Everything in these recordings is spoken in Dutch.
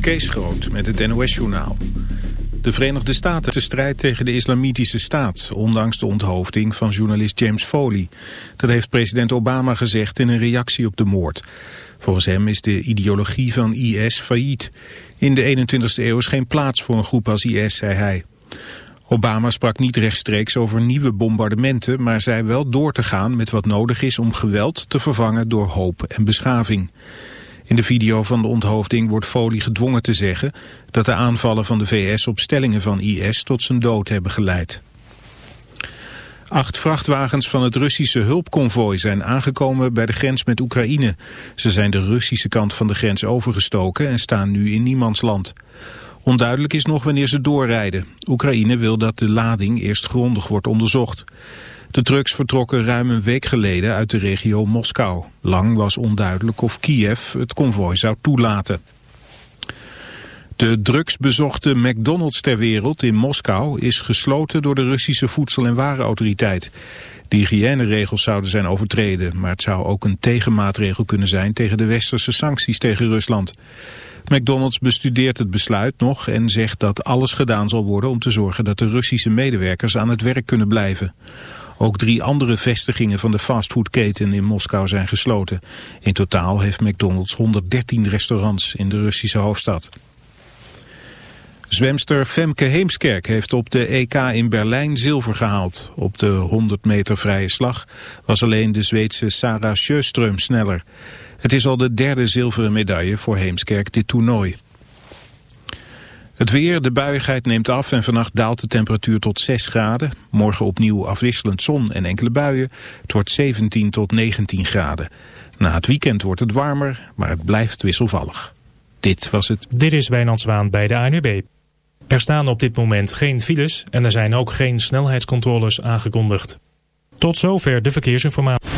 Kees Groot met het NOS-journaal. De Verenigde Staten de strijd tegen de islamitische staat... ondanks de onthoofding van journalist James Foley. Dat heeft president Obama gezegd in een reactie op de moord. Volgens hem is de ideologie van IS failliet. In de 21ste eeuw is geen plaats voor een groep als IS, zei hij. Obama sprak niet rechtstreeks over nieuwe bombardementen... maar zei wel door te gaan met wat nodig is om geweld te vervangen door hoop en beschaving. In de video van de onthoofding wordt Foley gedwongen te zeggen... dat de aanvallen van de VS op stellingen van IS tot zijn dood hebben geleid. Acht vrachtwagens van het Russische hulpconvooi zijn aangekomen bij de grens met Oekraïne. Ze zijn de Russische kant van de grens overgestoken en staan nu in niemands land. Onduidelijk is nog wanneer ze doorrijden. Oekraïne wil dat de lading eerst grondig wordt onderzocht. De trucks vertrokken ruim een week geleden uit de regio Moskou. Lang was onduidelijk of Kiev het konvooi zou toelaten. De drugsbezochte McDonald's ter wereld in Moskou is gesloten door de Russische Voedsel- en Warenautoriteit. De hygiëneregels zouden zijn overtreden, maar het zou ook een tegenmaatregel kunnen zijn tegen de westerse sancties tegen Rusland. McDonald's bestudeert het besluit nog en zegt dat alles gedaan zal worden om te zorgen dat de Russische medewerkers aan het werk kunnen blijven. Ook drie andere vestigingen van de fastfoodketen in Moskou zijn gesloten. In totaal heeft McDonald's 113 restaurants in de Russische hoofdstad. Zwemster Femke Heemskerk heeft op de EK in Berlijn zilver gehaald. Op de 100 meter vrije slag was alleen de Zweedse Sarah Sjöström sneller. Het is al de derde zilveren medaille voor Heemskerk dit toernooi. Het weer, de buiigheid neemt af en vannacht daalt de temperatuur tot 6 graden. Morgen opnieuw afwisselend zon en enkele buien. Het wordt 17 tot 19 graden. Na het weekend wordt het warmer, maar het blijft wisselvallig. Dit was het. Dit is Wijnand Zwaan bij de ANUB. Er staan op dit moment geen files en er zijn ook geen snelheidscontroles aangekondigd. Tot zover de verkeersinformatie.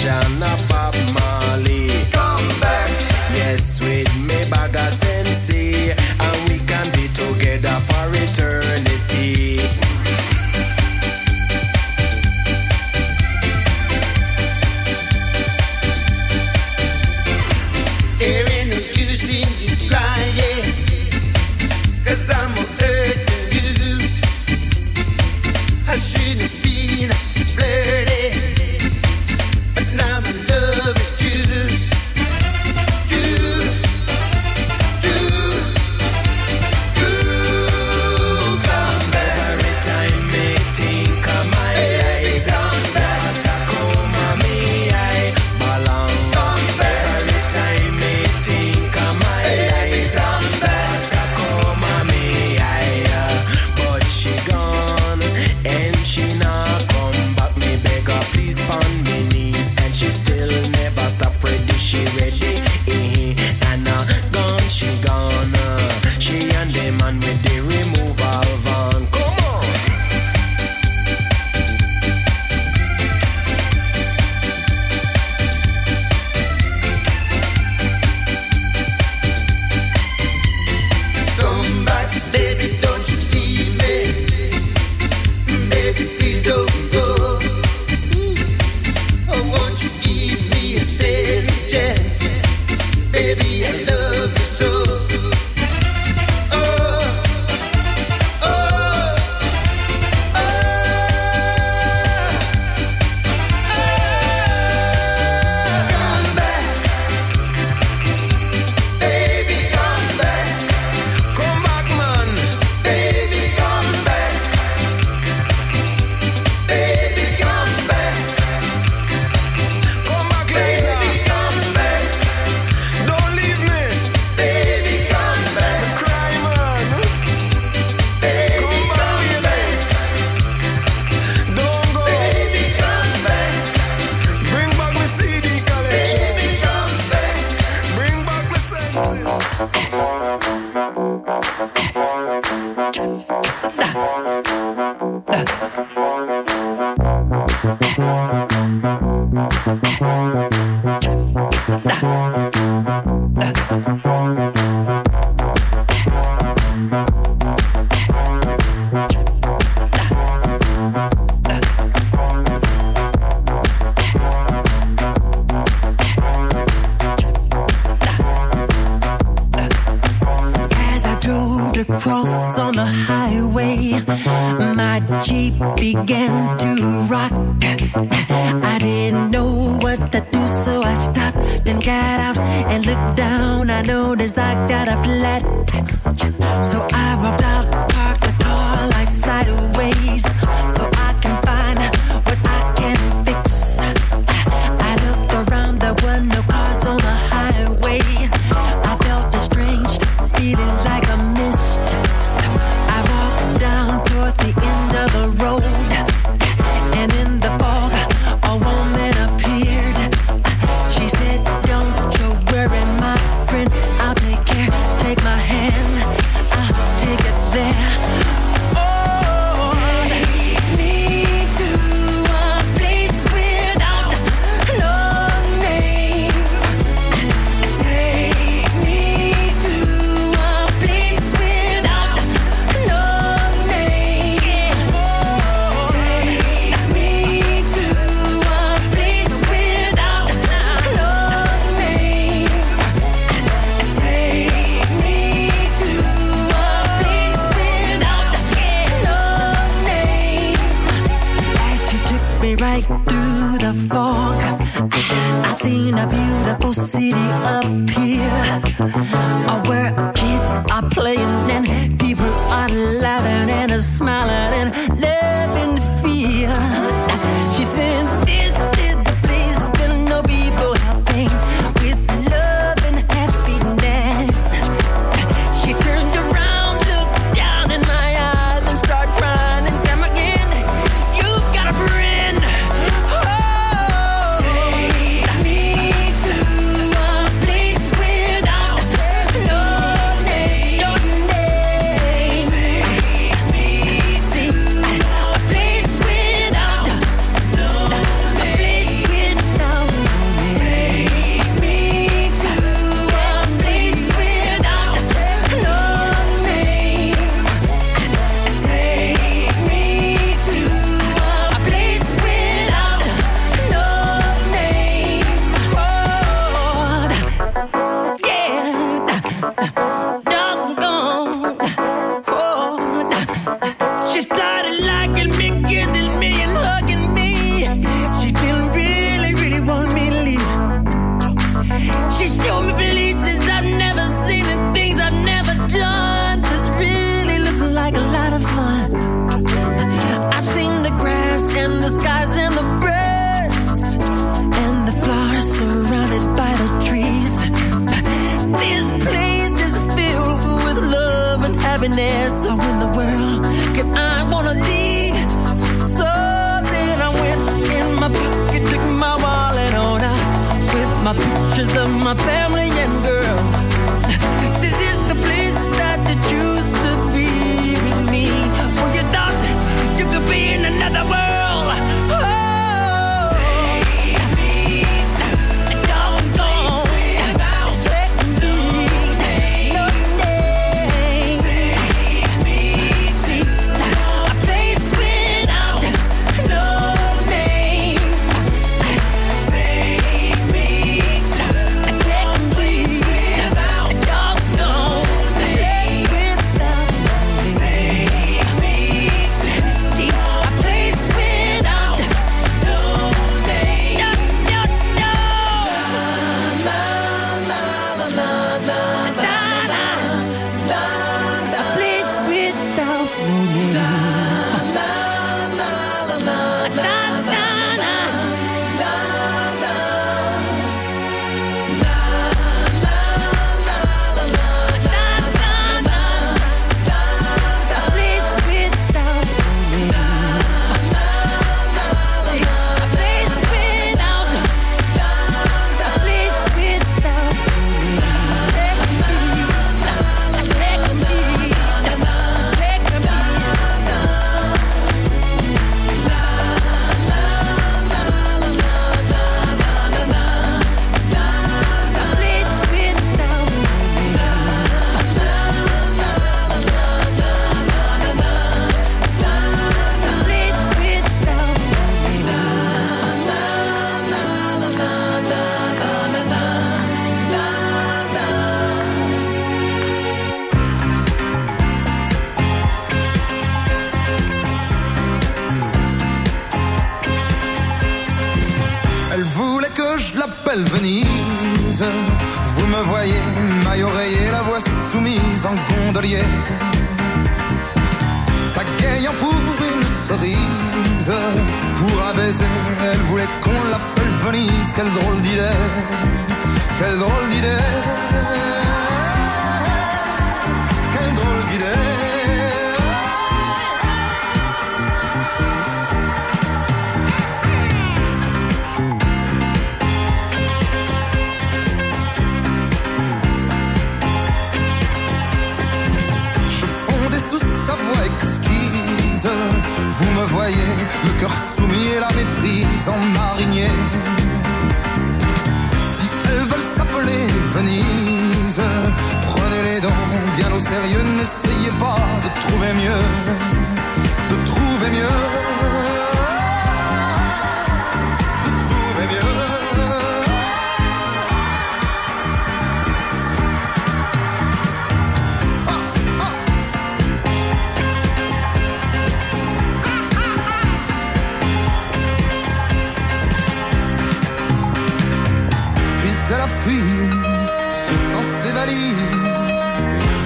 shall not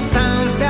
circunstância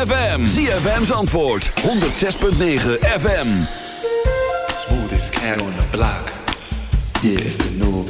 ZFM. ZFM's antwoord 106.9 FM. Smoothest cat on the block. Yeah, the new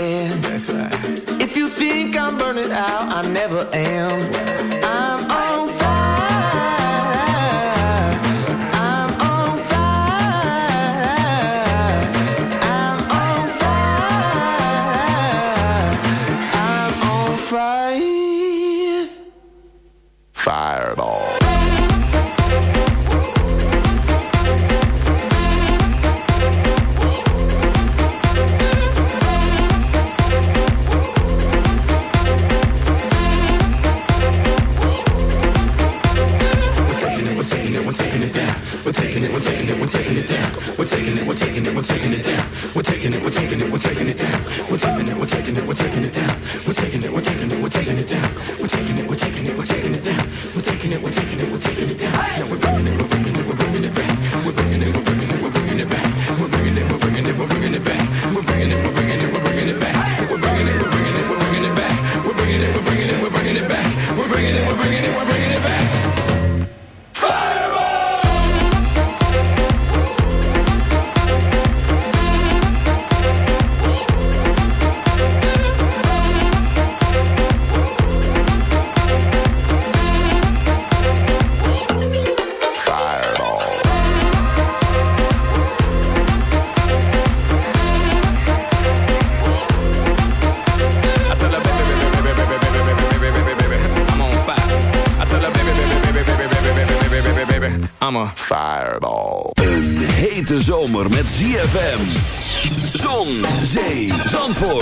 That's right. If you think I'm burning out, I never am.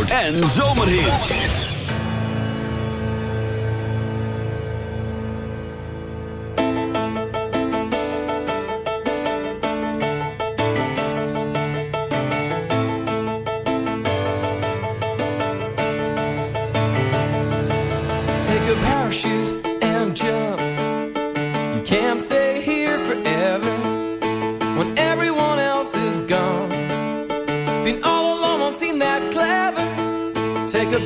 en zomerhit.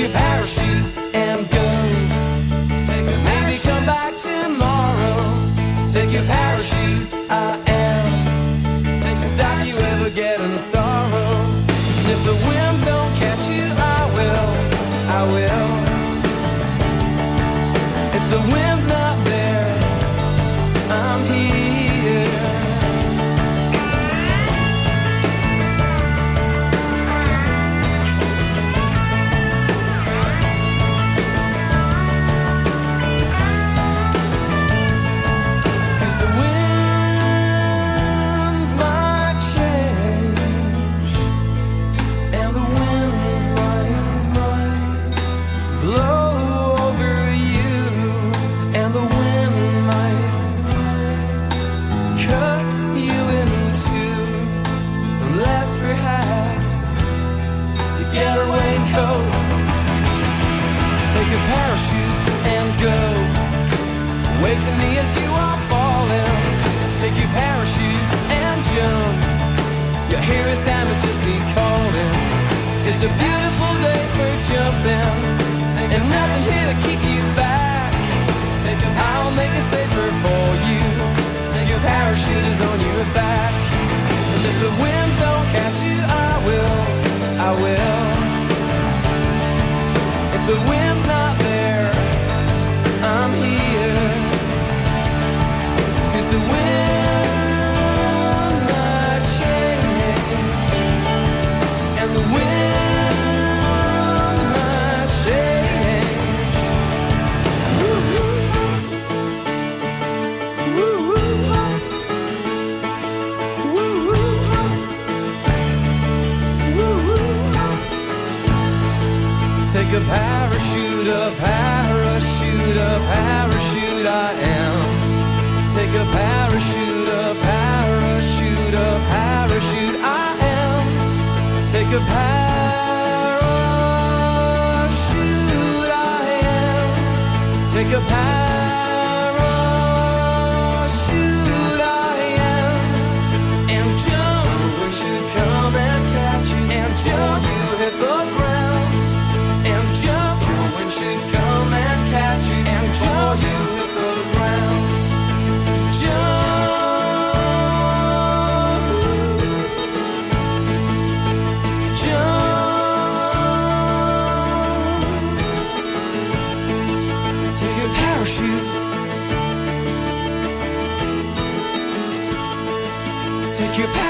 your parachute. occupy